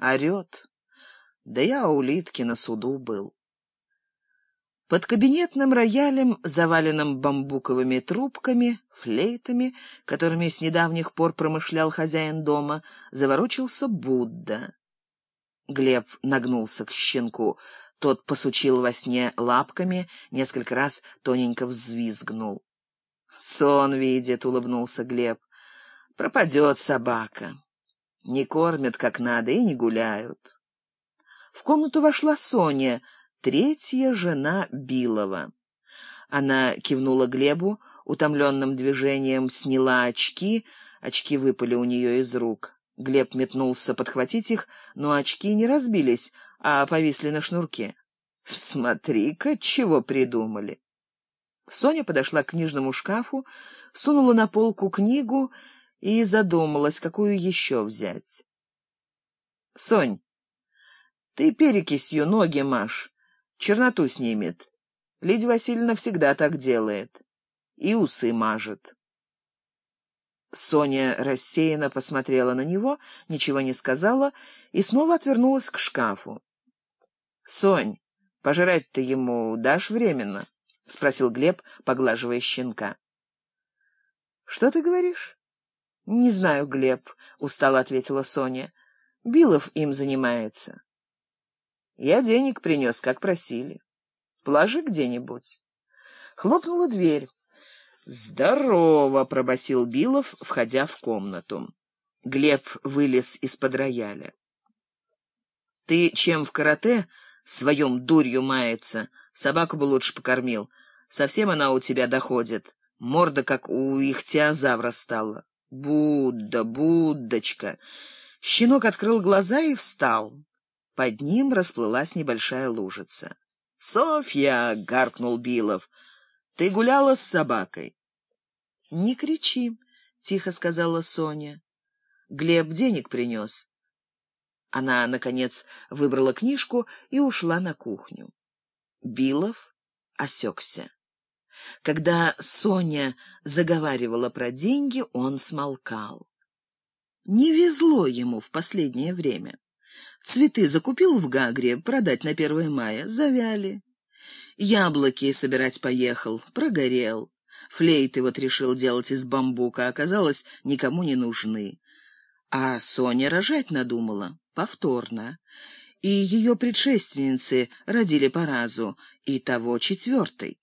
орет. Да я у Литки на суду был. Под кабинетным роялем, заваленным бамбуковыми трубками, флейтами, которыми с недавних пор промышлял хозяин дома, заворочился Будда. Глеб нагнулся к щенку. Тот посучил во сне лапками, несколько раз тоненько взвизгнул. «Сон видит», — улыбнулся Глеб. «Пропадет собака. Не кормят как надо и не гуляют». В комнату вошла Соня, третья жена Билова. Она кивнула Глебу, утомленным движением сняла очки, очки выпали у нее из рук. Глеб метнулся подхватить их, но очки не разбились, а повисли на шнурке. «Смотри-ка, чего придумали!» Соня подошла к книжному шкафу, сунула на полку книгу и задумалась, какую еще взять. «Сонь, ты перекисью ноги маш, черноту снимет. Лидия Васильевна всегда так делает. И усы мажет». Соня рассеянно посмотрела на него, ничего не сказала и снова отвернулась к шкафу. «Сонь, пожрать ты ему дашь временно?» — спросил Глеб, поглаживая щенка. «Что ты говоришь?» «Не знаю, Глеб», — устало ответила Соня. «Билов им занимается». «Я денег принес, как просили. Положи где-нибудь». Хлопнула дверь. «Здорово!» — пробасил Билов, входя в комнату. Глеб вылез из-под рояля. «Ты чем в карате своем дурью мается? Собаку бы лучше покормил. Совсем она у тебя доходит. Морда, как у ихтиозавра стала. Будда, Буддочка!» Щенок открыл глаза и встал. Под ним расплылась небольшая лужица. «Софья!» — гаркнул Билов. «Ты гуляла с собакой?» «Не кричи», — тихо сказала Соня. «Глеб денег принес». Она, наконец, выбрала книжку и ушла на кухню. Билов осекся. Когда Соня заговаривала про деньги, он смолкал. Не везло ему в последнее время. Цветы закупил в Гагре продать на 1 мая, завяли. Яблоки собирать поехал, прогорел. Флейты вот решил делать из бамбука, оказалось, никому не нужны. А Соня рожать надумала повторно. И ее предшественницы родили по разу, и того четвертой.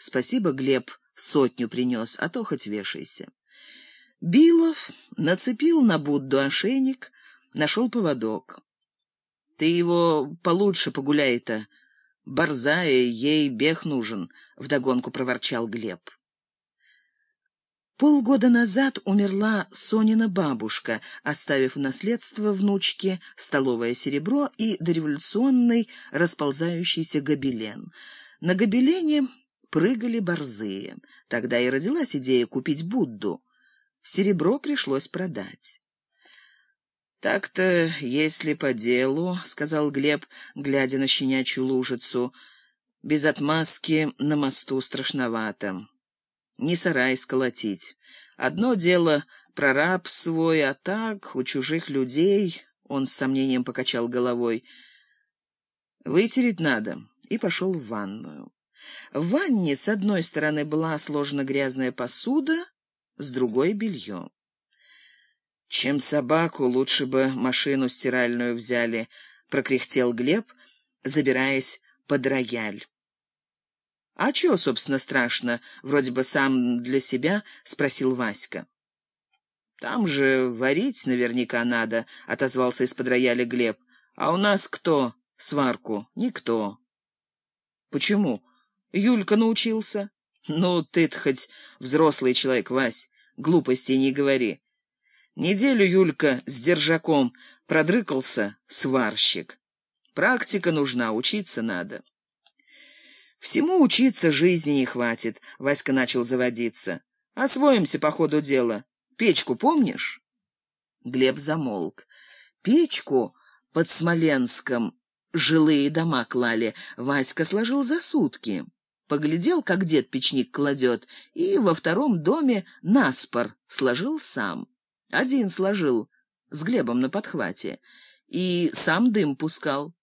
Спасибо, Глеб сотню принес, а то хоть вешайся. Билов нацепил на Будду ошейник, нашел поводок. «Ты его получше погуляй-то. Борзая, ей бег нужен», — вдогонку проворчал Глеб. Полгода назад умерла Сонина бабушка, оставив в наследство внучке столовое серебро и дореволюционный расползающийся гобелен. На гобелене прыгали борзые. Тогда и родилась идея купить Будду. Серебро пришлось продать. «Так-то, если по делу», — сказал Глеб, глядя на щенячью лужицу, — «без отмазки на мосту страшновато» не сарай сколотить. Одно дело прораб свой, а так у чужих людей, он с сомнением покачал головой. Вытереть надо, и пошел в ванную. В ванне с одной стороны была сложена грязная посуда, с другой — белье. «Чем собаку, лучше бы машину стиральную взяли», — прокряхтел Глеб, забираясь под рояль. «А чего, собственно, страшно?» — вроде бы сам для себя спросил Васька. «Там же варить наверняка надо», — отозвался из-под рояля Глеб. «А у нас кто сварку? Никто». «Почему? Юлька научился?» «Ну, ты-то хоть взрослый человек, Вась, глупостей не говори. Неделю Юлька с держаком продрыкался, сварщик. Практика нужна, учиться надо». «Всему учиться жизни не хватит», — Васька начал заводиться. «Освоимся по ходу дела. Печку помнишь?» Глеб замолк. Печку под Смоленском жилые дома клали. Васька сложил за сутки. Поглядел, как дед печник кладет, и во втором доме наспор сложил сам. Один сложил, с Глебом на подхвате. и сам дым пускал.